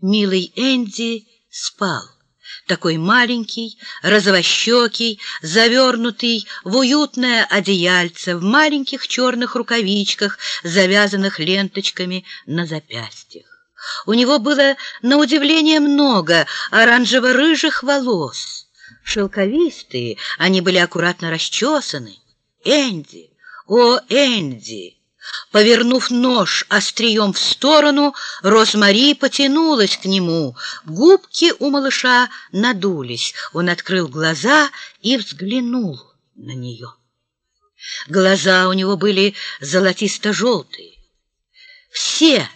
Милый Энди спал, такой маленький, розовощекий, завернутый в уютное одеяльце, в маленьких черных рукавичках, завязанных ленточками на запястьях. У него было, на удивление, много оранжево-рыжих волос. Шелковистые, они были аккуратно расчесаны. Энди, о, Энди! Повернув нож острием в сторону, Розмари потянулась к нему. Губки у малыша надулись. Он открыл глаза и взглянул на нее. Глаза у него были золотисто-желтые. Все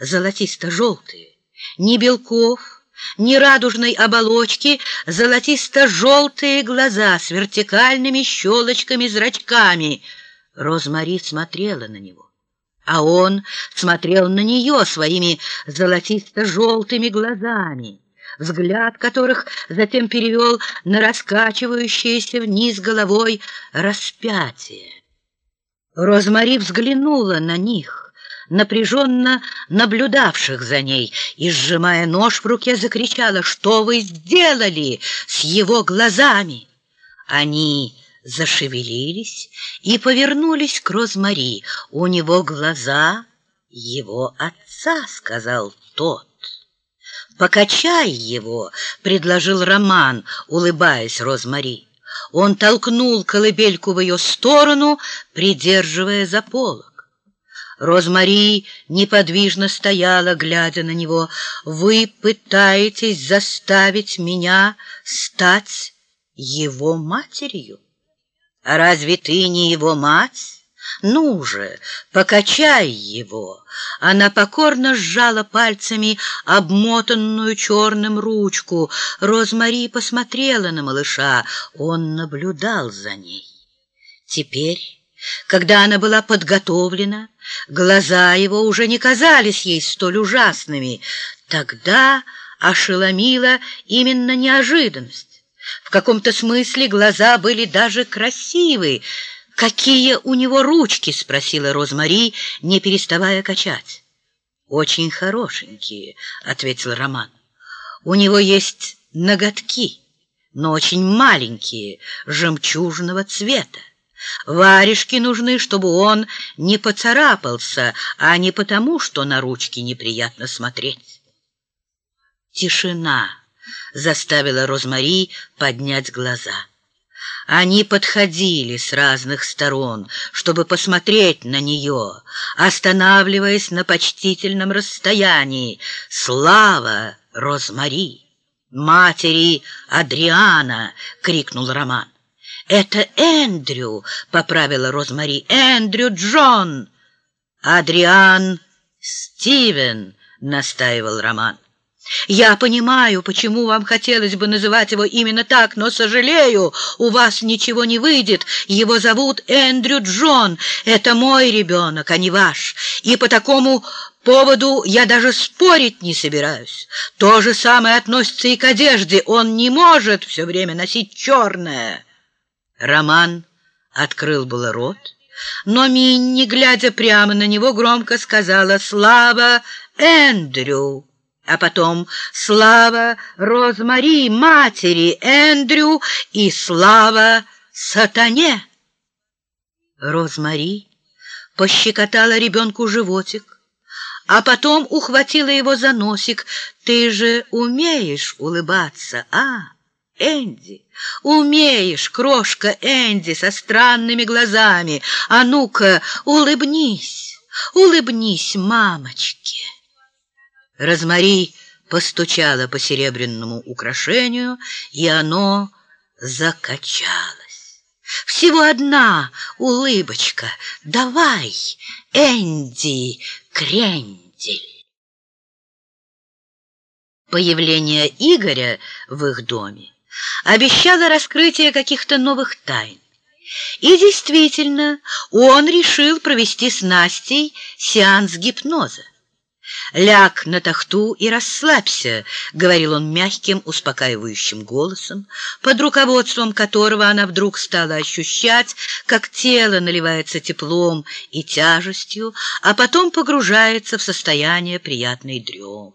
золотисто-желтые. Ни белков, ни радужной оболочки, золотисто-желтые глаза с вертикальными щелочками-зрачками — Розмари смотрела на него, а он смотрел на нее своими золотисто-желтыми глазами, взгляд которых затем перевел на раскачивающееся вниз головой распятие. Розмари взглянула на них, напряженно наблюдавших за ней, и, сжимая нож в руке, закричала, «Что вы сделали с его глазами?» Они зашевелились и повернулись к Розмари. «У него глаза его отца», — сказал тот. «Покачай его», — предложил Роман, улыбаясь Розмари. Он толкнул колыбельку в ее сторону, придерживая за полок. Розмари неподвижно стояла, глядя на него. «Вы пытаетесь заставить меня стать его матерью?» А разве ты не его мать? Ну же, покачай его. Она покорно сжала пальцами обмотанную черным ручку. Розмари посмотрела на малыша. Он наблюдал за ней. Теперь, когда она была подготовлена, глаза его уже не казались ей столь ужасными. Тогда ошеломила именно неожиданность. В каком-то смысле глаза были даже красивые. «Какие у него ручки?» — спросила Розмари, не переставая качать. «Очень хорошенькие», — ответил Роман. «У него есть ноготки, но очень маленькие, жемчужного цвета. Варежки нужны, чтобы он не поцарапался, а не потому, что на ручки неприятно смотреть». Тишина заставила Розмари поднять глаза. Они подходили с разных сторон, чтобы посмотреть на нее, останавливаясь на почтительном расстоянии. «Слава Розмари! Матери Адриана!» — крикнул Роман. «Это Эндрю!» — поправила Розмари. «Эндрю Джон!» «Адриан Стивен!» — настаивал Роман. Я понимаю, почему вам хотелось бы называть его именно так, но сожалею, у вас ничего не выйдет. Его зовут Эндрю Джон. Это мой ребенок, а не ваш. И по такому поводу я даже спорить не собираюсь. То же самое относится и к одежде. Он не может все время носить черное. Роман открыл было рот, но Минни, глядя прямо на него, громко сказала «Слава Эндрю!» А потом слава Розмари, матери Эндрю и слава сатане. Розмари пощекотала ребенку животик, а потом ухватила его за носик. «Ты же умеешь улыбаться, а, Энди? Умеешь, крошка Энди со странными глазами. А ну-ка, улыбнись, улыбнись мамочке». Розмари постучала по серебряному украшению, и оно закачалось. Всего одна улыбочка. Давай, Энди Крендель. Появление Игоря в их доме обещало раскрытие каких-то новых тайн. И действительно, он решил провести с Настей сеанс гипноза. «Ляг на тахту и расслабься», — говорил он мягким, успокаивающим голосом, под руководством которого она вдруг стала ощущать, как тело наливается теплом и тяжестью, а потом погружается в состояние приятной дремы.